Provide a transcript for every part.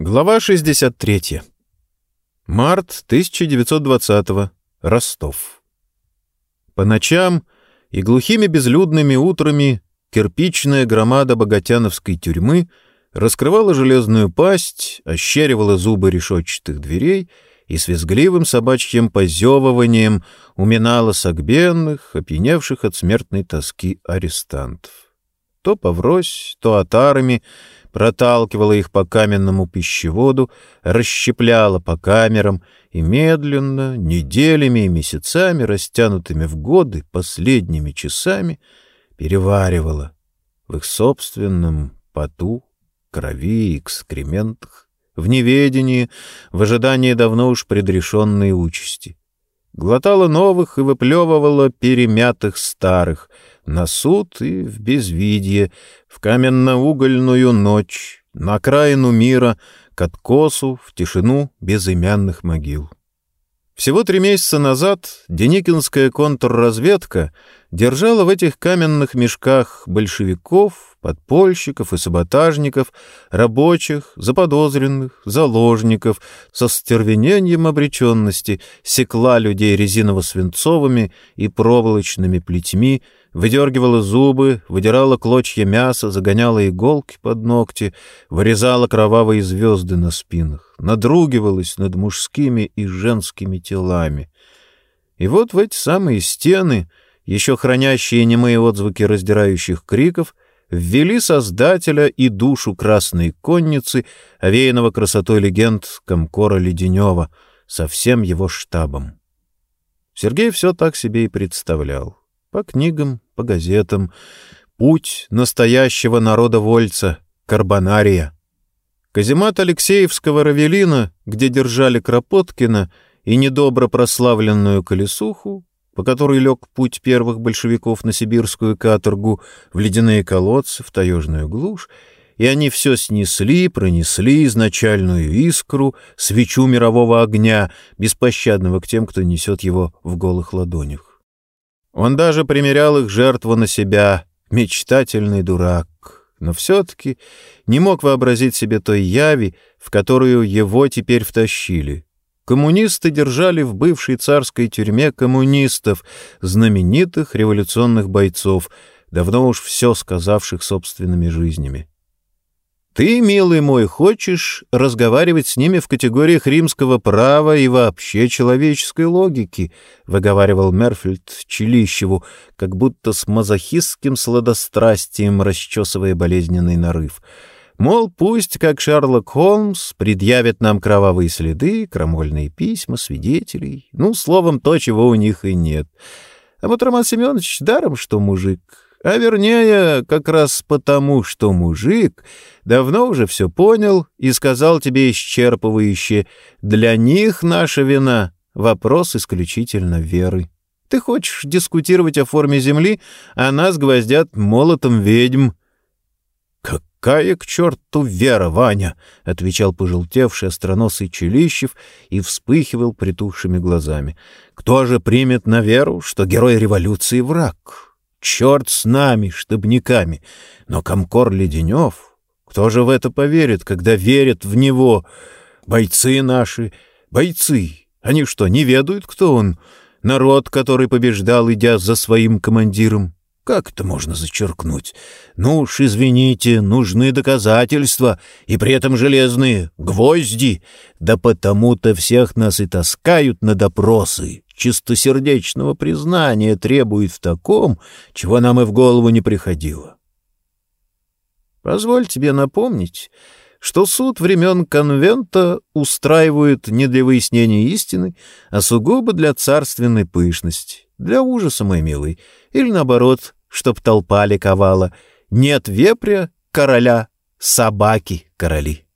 Глава 63. Март 1920. Ростов. По ночам и глухими безлюдными утрами кирпичная громада богатяновской тюрьмы раскрывала железную пасть, ощеривала зубы решетчатых дверей и с визгливым собачьим позевыванием уминала согбенных, опьяневших от смертной тоски арестантов. То поврось, то отарами — проталкивала их по каменному пищеводу, расщепляла по камерам и медленно, неделями и месяцами, растянутыми в годы, последними часами, переваривала в их собственном поту, крови и экскрементах, в неведении, в ожидании давно уж предрешенной участи. Глотала новых и выплевывала перемятых старых — на суд и в безвидье, в каменно-угольную ночь, на окраину мира, к откосу, в тишину безымянных могил. Всего три месяца назад Деникинская контрразведка держала в этих каменных мешках большевиков, подпольщиков и саботажников, рабочих, заподозренных, заложников, со стервенением обреченности секла людей резиново-свинцовыми и проволочными плетьми, выдергивала зубы, выдирала клочья мяса, загоняла иголки под ногти, вырезала кровавые звезды на спинах, надругивалась над мужскими и женскими телами. И вот в эти самые стены, еще хранящие немые отзвуки раздирающих криков, ввели создателя и душу красной конницы, овеянного красотой легенд Комкора Леденева, со всем его штабом. Сергей все так себе и представлял. По книгам, по газетам. Путь настоящего народа-вольца, Карбонария. Каземат Алексеевского Равелина, где держали Кропоткина и недобро прославленную колесуху, по которой лег путь первых большевиков на сибирскую каторгу, в ледяные колодцы, в таежную глушь, и они все снесли, пронесли изначальную искру, свечу мирового огня, беспощадного к тем, кто несет его в голых ладонях. Он даже примерял их жертву на себя, мечтательный дурак, но все-таки не мог вообразить себе той яви, в которую его теперь втащили. Коммунисты держали в бывшей царской тюрьме коммунистов, знаменитых революционных бойцов, давно уж все сказавших собственными жизнями. Ты, милый мой, хочешь разговаривать с ними в категориях римского права и вообще человеческой логики, — выговаривал Мерфельд Челищеву, как будто с мазохистским сладострастием расчесывая болезненный нарыв. Мол, пусть, как Шерлок Холмс, предъявят нам кровавые следы, крамольные письма, свидетелей, ну, словом, то, чего у них и нет. А вот Роман Семенович даром, что мужик, а вернее, как раз потому, что мужик давно уже все понял и сказал тебе исчерпывающе, для них наша вина — вопрос исключительно веры. Ты хочешь дискутировать о форме Земли, а нас гвоздят молотом ведьм. «Какая к черту вера, Ваня!» — отвечал пожелтевший остроносый Челищев и вспыхивал притухшими глазами. «Кто же примет на веру, что герой революции — враг?» Черт с нами, штабниками. Но Комкор Леденев... Кто же в это поверит, когда верят в него? Бойцы наши, бойцы. Они что, не ведают, кто он? Народ, который побеждал, идя за своим командиром. Как это можно зачеркнуть? Ну уж, извините, нужны доказательства, и при этом железные, гвозди. Да потому-то всех нас и таскают на допросы чистосердечного признания требует в таком, чего нам и в голову не приходило. Позволь тебе напомнить, что суд времен конвента устраивают не для выяснения истины, а сугубо для царственной пышности, для ужаса, мой милый, или наоборот, чтоб толпа ликовала. Нет вепря, короля, собаки, короли.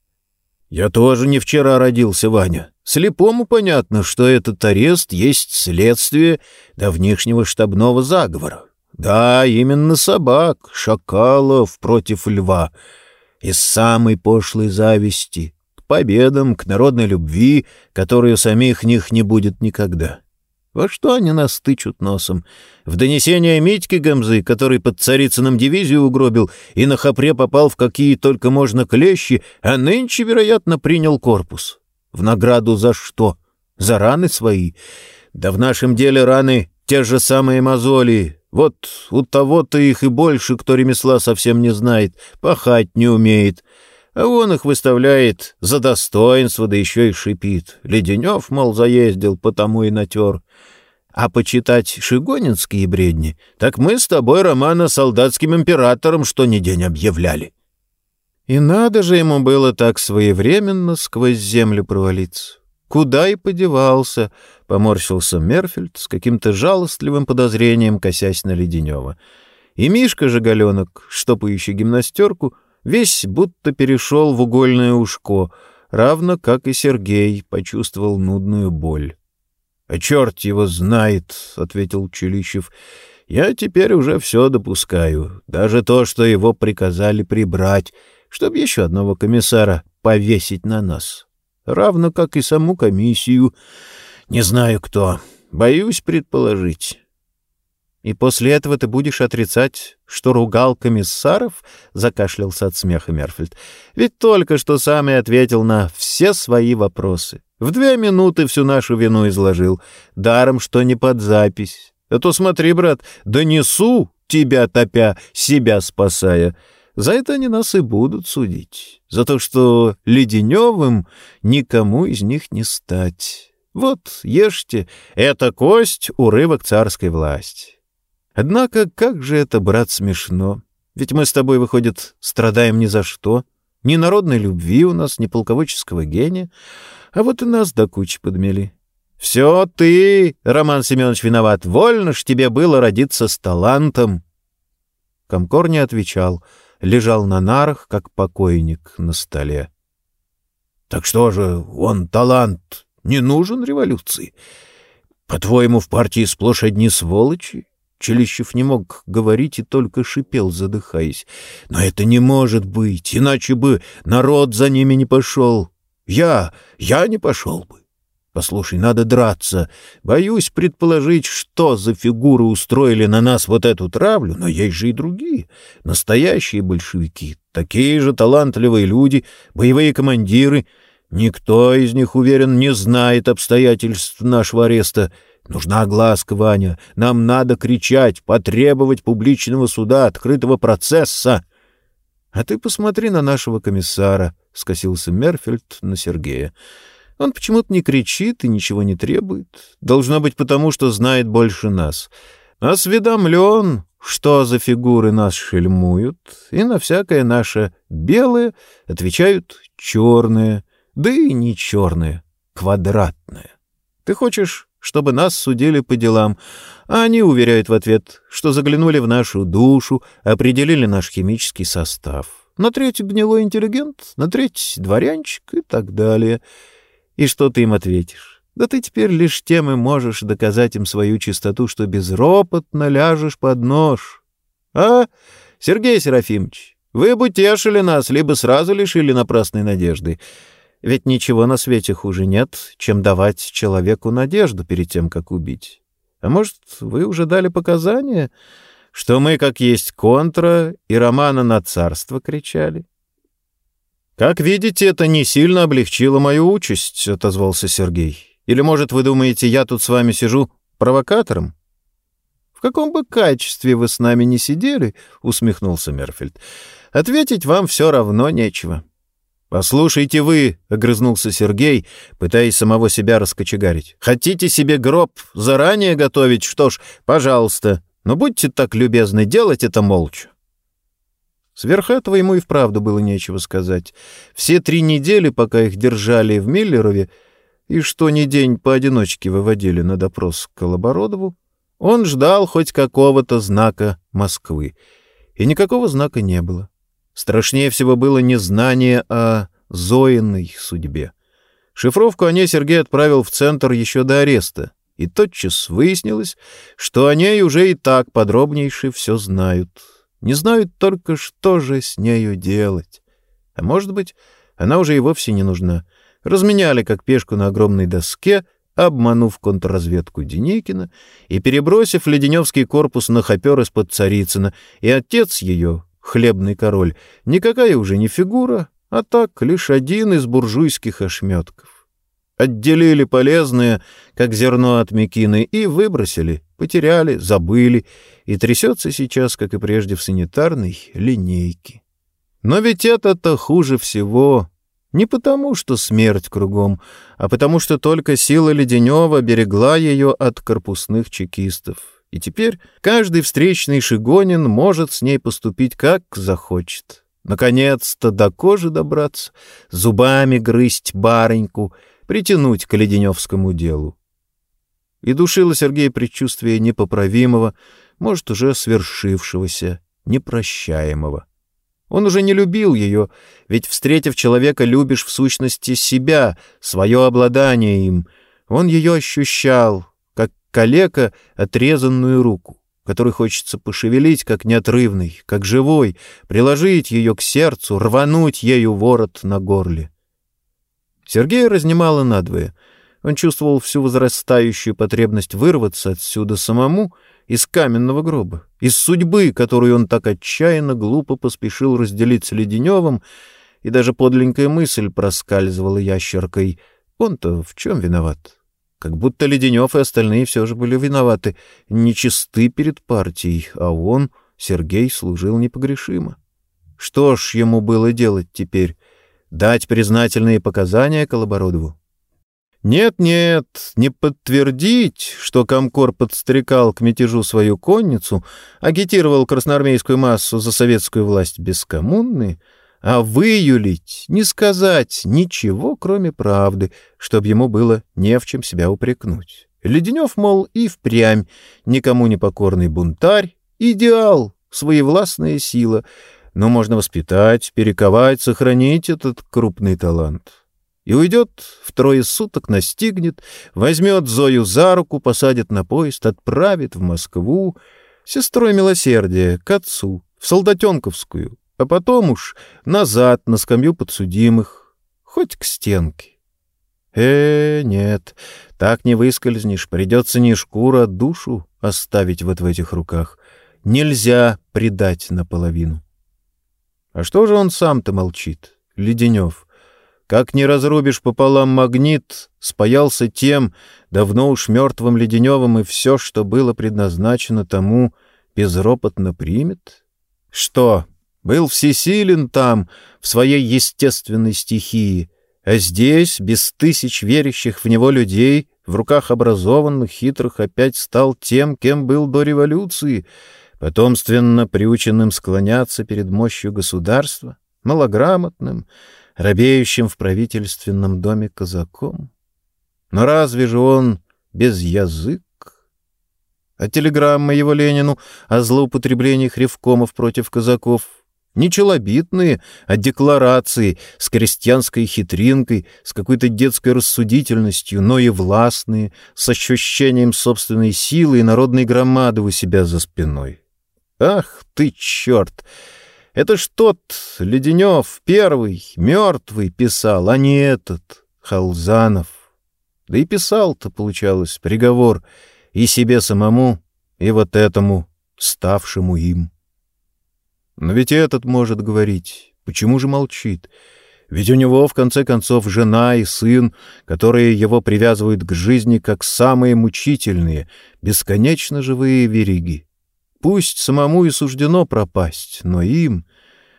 Я тоже не вчера родился, Ваня. Слепому понятно, что этот арест есть следствие давнишнего штабного заговора. Да, именно собак, шакалов против льва. Из самой пошлой зависти, к победам, к народной любви, которой у самих них не будет никогда. Во что они нас тычут носом? В донесение Митьки Гамзы, который под Царицыным дивизию угробил и на хапре попал в какие только можно клещи, а нынче, вероятно, принял корпус. В награду за что? За раны свои. Да в нашем деле раны те же самые мозоли. Вот у того-то их и больше, кто ремесла совсем не знает, пахать не умеет. А он их выставляет за достоинство, да еще и шипит. Леденев, мол, заездил, потому и натер. А почитать шигонинские бредни, так мы с тобой романа солдатским императором что ни день объявляли. И надо же ему было так своевременно сквозь землю провалиться. Куда и подевался, — поморщился Мерфельд с каким-то жалостливым подозрением, косясь на Леденева. И Мишка же Галенок, штопающий гимнастерку, весь будто перешел в угольное ушко, равно как и Сергей почувствовал нудную боль. — А черт его знает, — ответил Чулищев. — Я теперь уже все допускаю, даже то, что его приказали прибрать, чтобы еще одного комиссара повесить на нас. Равно как и саму комиссию. Не знаю кто. Боюсь предположить. И после этого ты будешь отрицать, что ругал комиссаров? — закашлялся от смеха Мерфельд. — Ведь только что сам и ответил на все свои вопросы. В две минуты всю нашу вину изложил. Даром, что не под запись. А то смотри, брат, донесу, тебя топя, себя спасая. За это они нас и будут судить. За то, что Леденевым никому из них не стать. Вот, ешьте, это кость, урывок царской власти. Однако, как же это, брат, смешно. Ведь мы с тобой, выходит, страдаем ни за что. Ни народной любви у нас, ни полководческого гения. А вот и нас до кучи подмели. Все ты, Роман Семенович, виноват. Вольно ж тебе было родиться с талантом. Комкор не отвечал. Лежал на нарах, как покойник на столе. — Так что же, он талант не нужен революции? По-твоему, в партии сплошь одни сволочи? Челищев не мог говорить и только шипел, задыхаясь. «Но это не может быть, иначе бы народ за ними не пошел. Я, я не пошел бы. Послушай, надо драться. Боюсь предположить, что за фигуры устроили на нас вот эту травлю, но есть же и другие, настоящие большевики, такие же талантливые люди, боевые командиры. Никто из них, уверен, не знает обстоятельств нашего ареста». Нужна огласка, Ваня. Нам надо кричать, потребовать публичного суда, открытого процесса. — А ты посмотри на нашего комиссара, — скосился Мерфельд на Сергея. Он почему-то не кричит и ничего не требует. Должно быть потому, что знает больше нас. Осведомлен, что за фигуры нас шельмуют, и на всякое наше белое отвечают черное, да и не черное, квадратное. Ты хочешь чтобы нас судили по делам, а они уверяют в ответ, что заглянули в нашу душу, определили наш химический состав. На треть гнилой интеллигент, на треть дворянчик и так далее. И что ты им ответишь? Да ты теперь лишь тем и можешь доказать им свою чистоту, что безропотно ляжешь под нож. А, Сергей Серафимович, вы бы тешили нас, либо сразу лишили напрасной надежды. Ведь ничего на свете хуже нет, чем давать человеку надежду перед тем, как убить. А может, вы уже дали показания, что мы, как есть контра, и романа на царство кричали? «Как видите, это не сильно облегчило мою участь», — отозвался Сергей. «Или, может, вы думаете, я тут с вами сижу провокатором?» «В каком бы качестве вы с нами не сидели», — усмехнулся Мерфельд, — «ответить вам все равно нечего». «Послушайте вы», — огрызнулся Сергей, пытаясь самого себя раскочегарить. «Хотите себе гроб заранее готовить? Что ж, пожалуйста, но будьте так любезны делать это молча». Сверх этого ему и вправду было нечего сказать. Все три недели, пока их держали в Миллерове, и что ни день поодиночке выводили на допрос к Колобородову, он ждал хоть какого-то знака Москвы. И никакого знака не было. Страшнее всего было незнание о Зоиной судьбе. Шифровку о ней Сергей отправил в центр еще до ареста, и тотчас выяснилось, что о ней уже и так подробнейше все знают. Не знают только, что же с нею делать. А может быть, она уже и вовсе не нужна. Разменяли как пешку на огромной доске, обманув контрразведку Деникина и перебросив Леденевский корпус на хопер из-под Царицына, и отец ее, хлебный король, никакая уже не фигура, а так лишь один из буржуйских ошметков. Отделили полезное, как зерно от мекины, и выбросили, потеряли, забыли, и трясется сейчас, как и прежде, в санитарной линейке. Но ведь это-то хуже всего. Не потому, что смерть кругом, а потому, что только сила Леденева берегла ее от корпусных чекистов. И теперь каждый встречный Шигонин может с ней поступить как захочет. Наконец-то до кожи добраться, зубами грызть барыньку, притянуть к Леденевскому делу. И душило Сергея предчувствие непоправимого, может, уже свершившегося, непрощаемого. Он уже не любил ее, ведь, встретив человека, любишь в сущности себя, свое обладание им. Он ее ощущал, как калека отрезанную руку, которой хочется пошевелить, как неотрывный, как живой, приложить ее к сердцу, рвануть ею ворот на горле. Сергея разнимало надвое. Он чувствовал всю возрастающую потребность вырваться отсюда самому — из каменного гроба, из судьбы, которую он так отчаянно глупо поспешил разделить с Леденевым, и даже подленькая мысль проскальзывала ящеркой. Он-то в чем виноват? Как будто Леденев и остальные все же были виноваты, нечисты перед партией, а он, Сергей, служил непогрешимо. Что ж ему было делать теперь? Дать признательные показания Колобородову? Нет-нет, не подтвердить, что Комкор подстрекал к мятежу свою конницу, агитировал красноармейскую массу за советскую власть без а выюлить, не сказать ничего, кроме правды, чтобы ему было не в чем себя упрекнуть. Леденев, мол, и впрямь никому не покорный бунтарь, идеал, своевластная сила, но можно воспитать, перековать, сохранить этот крупный талант и уйдет, втрое суток настигнет, возьмет Зою за руку, посадит на поезд, отправит в Москву, сестрой милосердия, к отцу, в Солдатенковскую, а потом уж назад на скамью подсудимых, хоть к стенке. Э, нет, так не выскользнешь, придется не шкуру, а душу оставить вот в этих руках. Нельзя предать наполовину. А что же он сам-то молчит, Леденев? Как не разрубишь пополам магнит, спаялся тем, давно уж мертвым леденевым, и все, что было предназначено тому, безропотно примет? Что, был всесилен там, в своей естественной стихии, а здесь, без тысяч верящих в него людей, в руках образованных, хитрых, опять стал тем, кем был до революции, потомственно приученным склоняться перед мощью государства, малограмотным, робеющим в правительственном доме казаком. Но разве же он без язык? А телеграммы его Ленину о злоупотреблениях ревкомов против казаков не челобитные, а декларации с крестьянской хитринкой, с какой-то детской рассудительностью, но и властные, с ощущением собственной силы и народной громады у себя за спиной. Ах ты, черт! Это ж тот Леденев первый, мертвый писал, а не этот, Халзанов. Да и писал-то, получалось, приговор и себе самому, и вот этому, ставшему им. Но ведь этот может говорить. Почему же молчит? Ведь у него, в конце концов, жена и сын, которые его привязывают к жизни как самые мучительные, бесконечно живые вериги. Пусть самому и суждено пропасть, но им,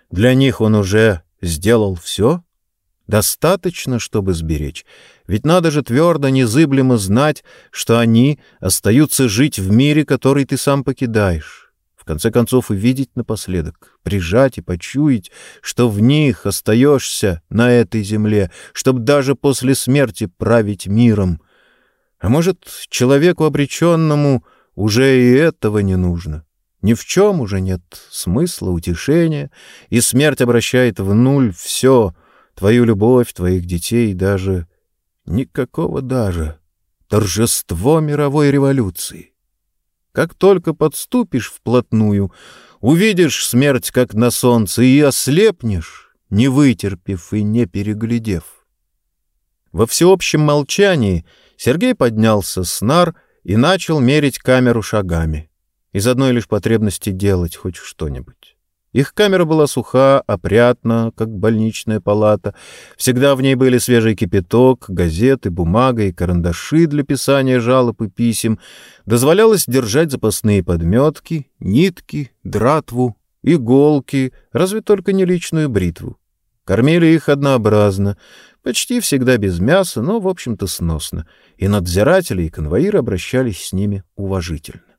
для них он уже сделал все? Достаточно, чтобы сберечь. Ведь надо же твердо, незыблемо знать, что они остаются жить в мире, который ты сам покидаешь. В конце концов, увидеть напоследок, прижать и почуять, что в них остаешься на этой земле, чтобы даже после смерти править миром. А может, человеку обреченному уже и этого не нужно? Ни в чем уже нет смысла, утешения, и смерть обращает в нуль все, твою любовь, твоих детей, даже... Никакого даже. Торжество мировой революции. Как только подступишь вплотную, увидишь смерть, как на солнце, и ослепнешь, не вытерпев и не переглядев. Во всеобщем молчании Сергей поднялся с нар и начал мерить камеру шагами. Из одной лишь потребности делать хоть что-нибудь. Их камера была суха, опрятна, как больничная палата. Всегда в ней были свежий кипяток, газеты, бумага и карандаши для писания жалоб и писем. Дозволялось держать запасные подметки, нитки, дратву, иголки, разве только не личную бритву. Кормили их однообразно, почти всегда без мяса, но, в общем-то, сносно, и надзиратели и конвоиры обращались с ними уважительно.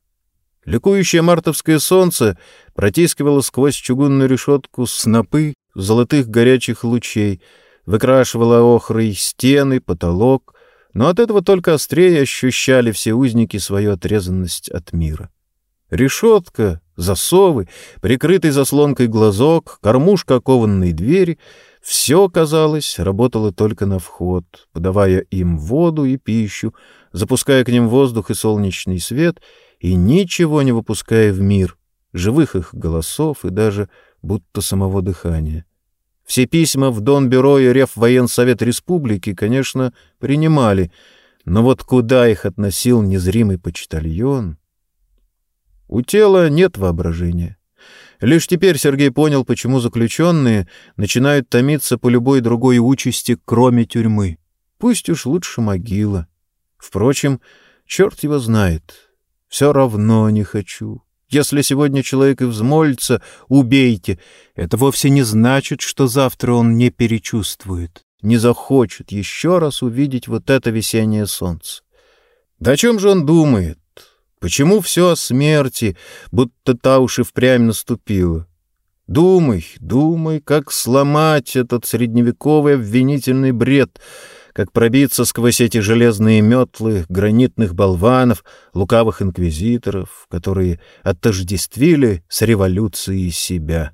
Ликующее мартовское солнце протискивало сквозь чугунную решетку снопы золотых горячих лучей, выкрашивало охрой стены, потолок, но от этого только острее ощущали все узники свою отрезанность от мира. Решетка, засовы, прикрытый заслонкой глазок, кормушка окованной двери — все, казалось, работало только на вход, подавая им воду и пищу, запуская к ним воздух и солнечный свет — и ничего не выпуская в мир, живых их голосов и даже будто самого дыхания. Все письма в Донбюро и Реввоенсовет Республики, конечно, принимали, но вот куда их относил незримый почтальон? У тела нет воображения. Лишь теперь Сергей понял, почему заключенные начинают томиться по любой другой участи, кроме тюрьмы. Пусть уж лучше могила. Впрочем, черт его знает, все равно не хочу. Если сегодня человек и взмолится, убейте. Это вовсе не значит, что завтра он не перечувствует, не захочет еще раз увидеть вот это весеннее солнце. Да о чем же он думает? Почему все о смерти, будто та уж и впрямь наступила? Думай, думай, как сломать этот средневековый обвинительный бред — как пробиться сквозь эти железные метлы гранитных болванов, лукавых инквизиторов, которые отождествили с революцией себя.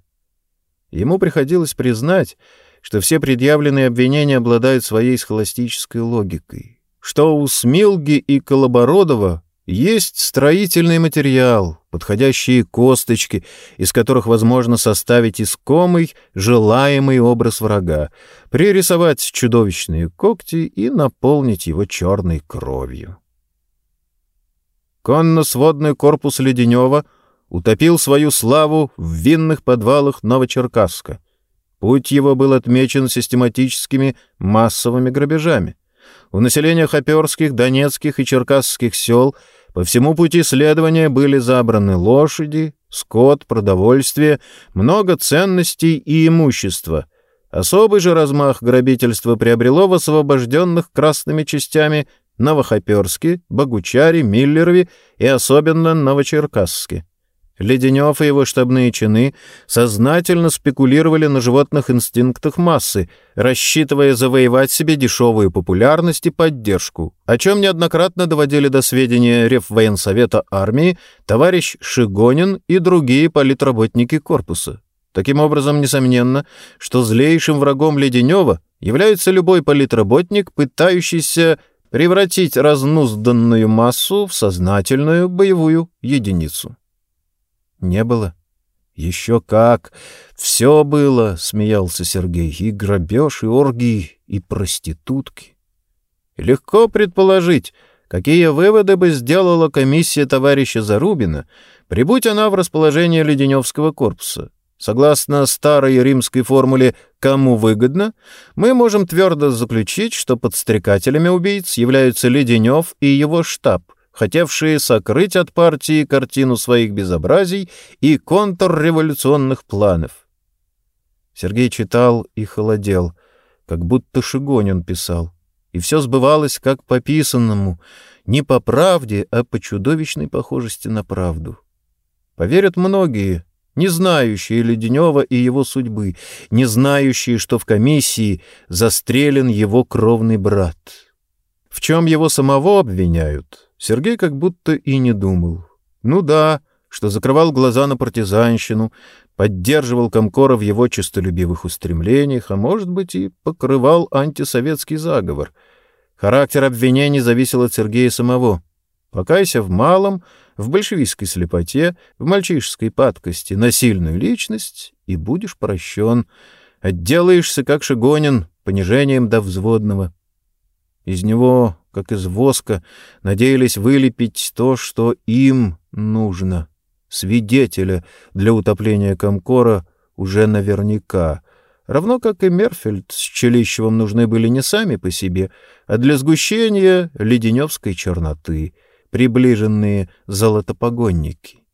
Ему приходилось признать, что все предъявленные обвинения обладают своей схоластической логикой, что у Смилги и Колобородова есть строительный материал, подходящие косточки, из которых возможно составить искомый, желаемый образ врага, пририсовать чудовищные когти и наполнить его черной кровью. Конно-сводный корпус Леденева утопил свою славу в винных подвалах Новочеркасска. Путь его был отмечен систематическими массовыми грабежами. У населения Хоперских, Донецких и Черкасских сел – по всему пути следования были забраны лошади, скот, продовольствие, много ценностей и имущества. Особый же размах грабительства приобрело в освобожденных красными частями Новохоперске, Богучаре, Миллерове и особенно Новочеркасске. Леденев и его штабные чины сознательно спекулировали на животных инстинктах массы, рассчитывая завоевать себе дешевую популярность и поддержку, о чем неоднократно доводили до сведения Реввоенсовета армии товарищ Шигонин и другие политработники корпуса. Таким образом, несомненно, что злейшим врагом Леденева является любой политработник, пытающийся превратить разнузданную массу в сознательную боевую единицу. Не было? Еще как! Все было, смеялся Сергей, и грабеж, и оргии, и проститутки. Легко предположить, какие выводы бы сделала комиссия товарища Зарубина, прибудь она в расположение Леденевского корпуса. Согласно старой римской формуле «кому выгодно», мы можем твердо заключить, что подстрекателями убийц являются Леденев и его штаб — хотевшие сокрыть от партии картину своих безобразий и контрреволюционных планов. Сергей читал и холодел, как будто Шигонин писал, и все сбывалось как по писанному, не по правде, а по чудовищной похожести на правду. Поверят многие, не знающие Леденева и его судьбы, не знающие, что в комиссии застрелен его кровный брат. В чем его самого обвиняют, Сергей как будто и не думал. Ну да, что закрывал глаза на партизанщину, поддерживал Комкора в его честолюбивых устремлениях, а может быть и покрывал антисоветский заговор. Характер обвинений зависел от Сергея самого. Покайся в малом, в большевистской слепоте, в мальчишеской падкости на сильную личность, и будешь прощен. Отделаешься, как Шигонин, понижением до взводного. Из него, как из воска, надеялись вылепить то, что им нужно. Свидетеля для утопления Комкора уже наверняка. Равно как и Мерфельд с Челищевым нужны были не сами по себе, а для сгущения леденевской черноты, приближенные золотопогонники.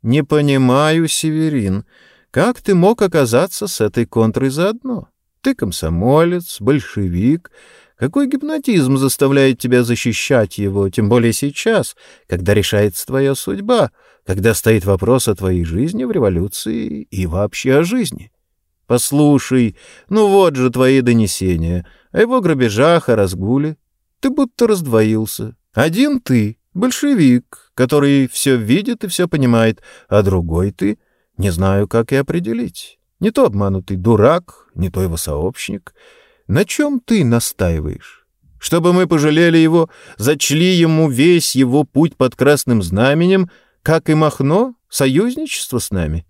«Не понимаю, Северин, как ты мог оказаться с этой контрой заодно? Ты комсомолец, большевик. Какой гипнотизм заставляет тебя защищать его, тем более сейчас, когда решается твоя судьба, когда стоит вопрос о твоей жизни в революции и вообще о жизни?» Послушай, ну вот же твои донесения о его грабежах, о разгуле. Ты будто раздвоился. Один ты, большевик, который все видит и все понимает, а другой ты, не знаю, как и определить. Не то обманутый дурак, не то его сообщник. На чем ты настаиваешь? Чтобы мы пожалели его, зачли ему весь его путь под красным знаменем, как и Махно, союзничество с нами?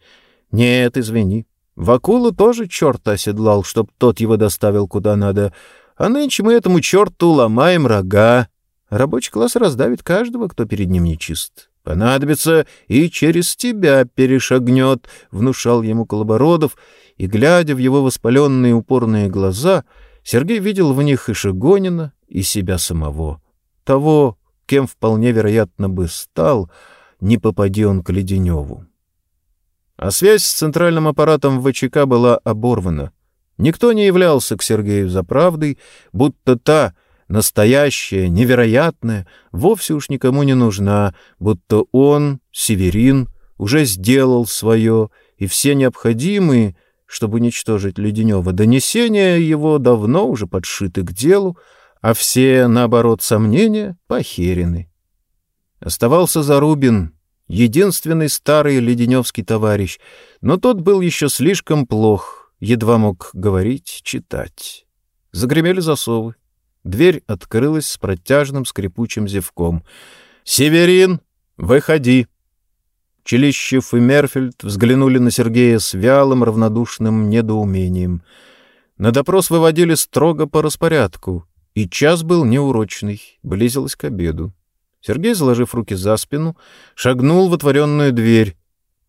Нет, извини. Вакула тоже черта оседлал, чтоб тот его доставил куда надо, а нынче мы этому черту ломаем рога. Рабочий класс раздавит каждого, кто перед ним нечист. Понадобится и через тебя перешагнет, — внушал ему Колобородов, и, глядя в его воспаленные упорные глаза, Сергей видел в них и Шигонина, и себя самого. Того, кем вполне вероятно бы стал, не попади он к Леденеву. А связь с центральным аппаратом ВЧК была оборвана. Никто не являлся к Сергею за правдой, будто та, настоящая, невероятная, вовсе уж никому не нужна, будто он, Северин, уже сделал свое, и все необходимые, чтобы уничтожить Леденева, донесения его давно уже подшиты к делу, а все, наоборот, сомнения похерены. Оставался Зарубин, единственный старый леденевский товарищ, но тот был еще слишком плох, едва мог говорить, читать. Загремели засовы. Дверь открылась с протяжным скрипучим зевком. «Северин, выходи!» Челищев и Мерфельд взглянули на Сергея с вялым, равнодушным недоумением. На допрос выводили строго по распорядку, и час был неурочный, близилось к обеду. Сергей, заложив руки за спину, шагнул в отворенную дверь.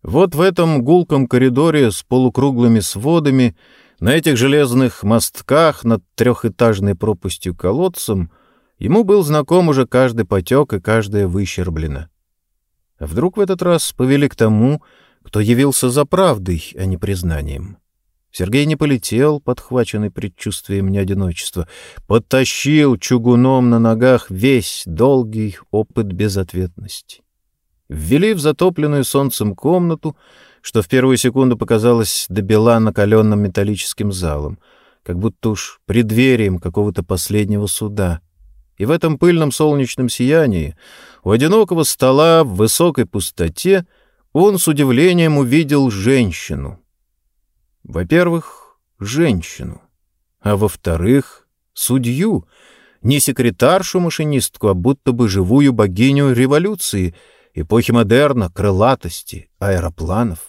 Вот в этом гулком коридоре с полукруглыми сводами, на этих железных мостках над трехэтажной пропастью колодцем, ему был знаком уже каждый потек и каждая выщерблена. Вдруг в этот раз повели к тому, кто явился за правдой, а не признанием? Сергей не полетел, подхваченный предчувствием неодиночества, подтащил чугуном на ногах весь долгий опыт безответности. Ввели в затопленную солнцем комнату, что в первую секунду показалось до бела накаленным металлическим залом, как будто уж преддверием какого-то последнего суда. И в этом пыльном солнечном сиянии, у одинокого стола в высокой пустоте, он с удивлением увидел женщину — во-первых, женщину, а во-вторых, судью, не секретаршу-машинистку, а будто бы живую богиню революции, эпохи модерна, крылатости, аэропланов.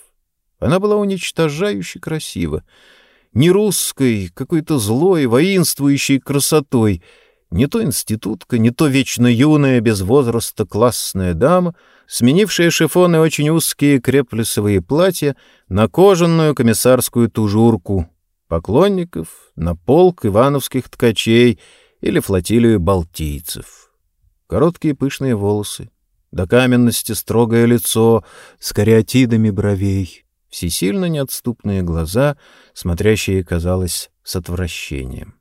Она была уничтожающе красива, не русской, какой-то злой, воинствующей красотой, не то институтка, не то вечно юная, без возраста классная дама — сменившая шифоны очень узкие креплесовые платья на кожаную комиссарскую тужурку, поклонников на полк ивановских ткачей или флотилию балтийцев. Короткие пышные волосы, до каменности строгое лицо с кариатидами бровей, всесильно неотступные глаза, смотрящие, казалось, с отвращением.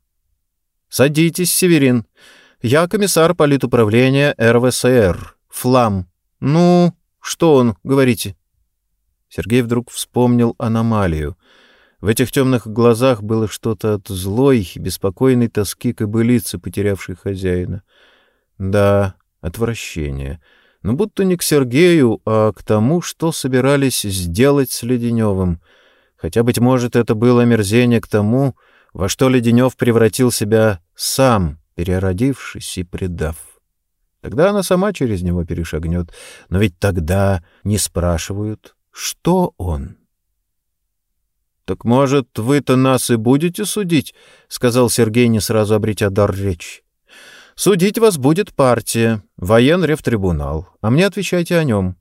«Садитесь, Северин. Я комиссар политуправления РВСР, ФЛАМ», «Ну, что он, говорите?» Сергей вдруг вспомнил аномалию. В этих темных глазах было что-то от злой, беспокойной тоски кобылицы, потерявшей хозяина. Да, отвращение. Но будто не к Сергею, а к тому, что собирались сделать с Леденевым. Хотя, быть может, это было омерзение к тому, во что Леденев превратил себя сам, переродившись и предав. Тогда она сама через него перешагнет. Но ведь тогда не спрашивают, что он. Так, может, вы-то нас и будете судить? — сказал Сергей, не сразу обретя дар речи. — Судить вас будет партия, воен-ревтрибунал, а мне отвечайте о нем.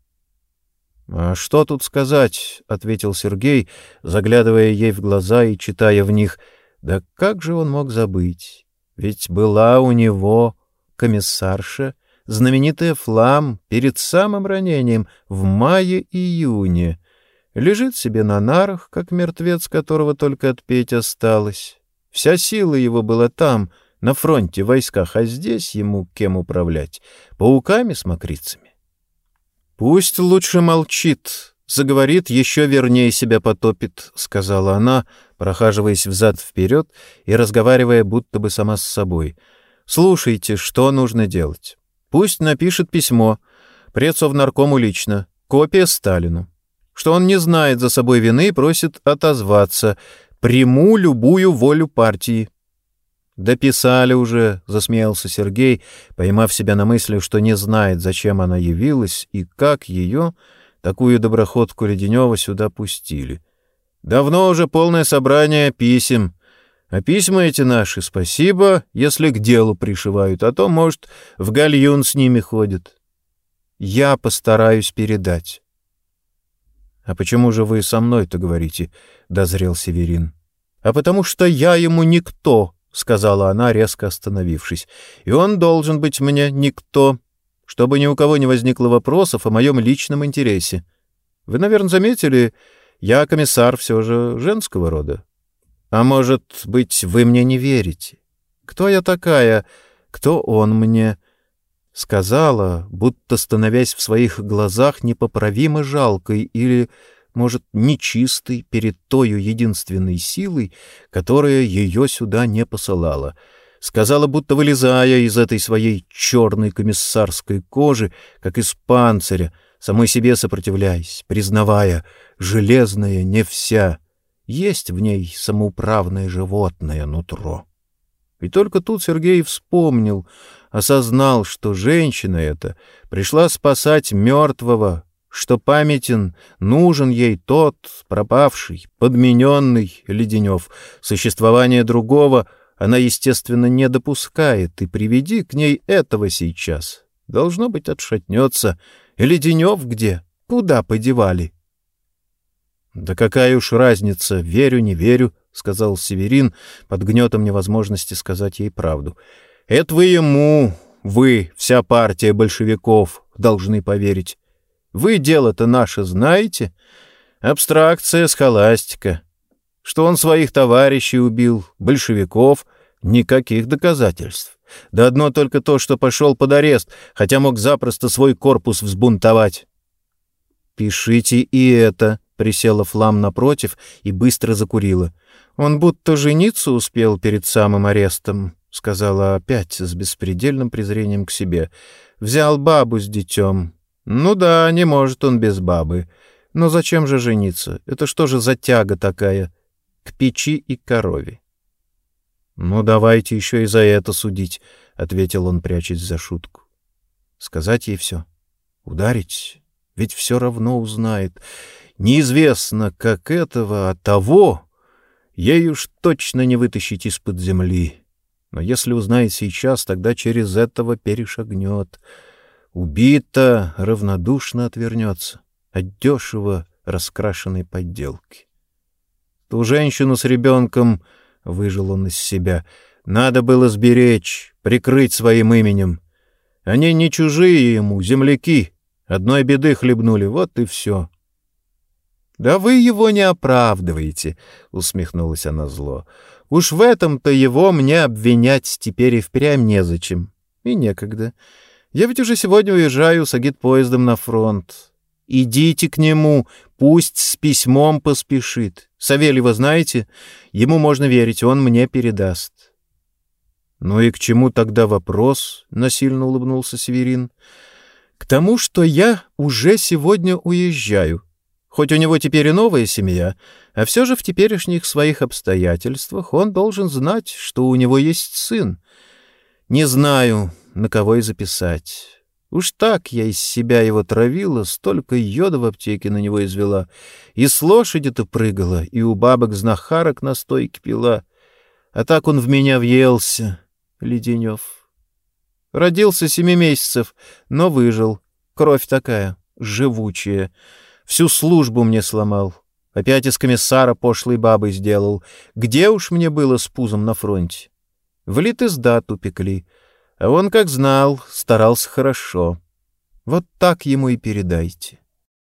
— А что тут сказать? — ответил Сергей, заглядывая ей в глаза и читая в них. Да как же он мог забыть? Ведь была у него комиссарша, знаменитая Флам, перед самым ранением в мае-июне. Лежит себе на нарах, как мертвец, которого только отпеть осталось. Вся сила его была там, на фронте, в войсках, а здесь ему кем управлять? Пауками с мокрицами? Пусть лучше молчит, заговорит, еще вернее себя потопит, — сказала она, прохаживаясь взад-вперед и разговаривая будто бы сама с собой. Слушайте, что нужно делать. Пусть напишет письмо, предсов наркому лично, копия Сталину, что он не знает за собой вины и просит отозваться, приму любую волю партии. «Дописали уже», — засмеялся Сергей, поймав себя на мысли, что не знает, зачем она явилась и как ее, такую доброходку Леденева, сюда пустили. «Давно уже полное собрание писем. А письма эти наши, спасибо, если к делу пришивают, а то, может, в гальюн с ними ходят. Я постараюсь передать. — А почему же вы со мной-то говорите? — дозрел Северин. — А потому что я ему никто, — сказала она, резко остановившись. — И он должен быть мне никто, чтобы ни у кого не возникло вопросов о моем личном интересе. Вы, наверное, заметили, я комиссар все же женского рода. А может быть, вы мне не верите? Кто я такая? Кто он мне?» Сказала, будто становясь в своих глазах непоправимо жалкой или, может, нечистой перед тою единственной силой, которая ее сюда не посылала. Сказала, будто вылезая из этой своей черной комиссарской кожи, как из панциря, самой себе сопротивляясь, признавая, железная не вся, есть в ней самоуправное животное нутро. И только тут Сергей вспомнил, осознал, что женщина эта пришла спасать мертвого, что памятен, нужен ей тот, пропавший, подмененный Леденев. Существование другого она, естественно, не допускает, и приведи к ней этого сейчас. Должно быть, отшатнется. Леденев где? Куда подевали? «Да какая уж разница, верю, не верю», — сказал Северин под гнетом невозможности сказать ей правду. «Это вы ему, вы, вся партия большевиков, должны поверить. Вы дело-то наше знаете? Абстракция, схоластика. Что он своих товарищей убил, большевиков, никаких доказательств. Да одно только то, что пошел под арест, хотя мог запросто свой корпус взбунтовать». «Пишите и это», Присела Флам напротив и быстро закурила. «Он будто жениться успел перед самым арестом», — сказала опять с беспредельным презрением к себе. «Взял бабу с детем. Ну да, не может он без бабы. Но зачем же жениться? Это что же за тяга такая? К печи и корове». «Ну, давайте еще и за это судить», — ответил он, прячась за шутку. «Сказать ей все? Ударить? Ведь все равно узнает. Неизвестно, как этого, а того ей уж точно не вытащить из-под земли. Но если узнает сейчас, тогда через этого перешагнет. Убита, равнодушно отвернется от дешево раскрашенной подделки. Ту женщину с ребенком, — выжил он из себя, — надо было сберечь, прикрыть своим именем. Они не чужие ему, земляки, одной беды хлебнули, вот и все. «Да вы его не оправдываете», — усмехнулась она зло. «Уж в этом-то его мне обвинять теперь и впрямь незачем. И некогда. Я ведь уже сегодня уезжаю с агитпоездом на фронт. Идите к нему, пусть с письмом поспешит. Савельева знаете? Ему можно верить, он мне передаст». «Ну и к чему тогда вопрос?» — насильно улыбнулся Северин. «К тому, что я уже сегодня уезжаю», Хоть у него теперь и новая семья, а все же в теперешних своих обстоятельствах он должен знать, что у него есть сын. Не знаю, на кого и записать. Уж так я из себя его травила, столько йода в аптеке на него извела. И с лошади-то прыгала, и у бабок знахарок на стойке пила. А так он в меня въелся, Леденев. Родился семи месяцев, но выжил. Кровь такая, живучая. Всю службу мне сломал. Опять из комиссара пошлой бабы сделал. Где уж мне было с пузом на фронте? В литиздат упекли. А он, как знал, старался хорошо. Вот так ему и передайте.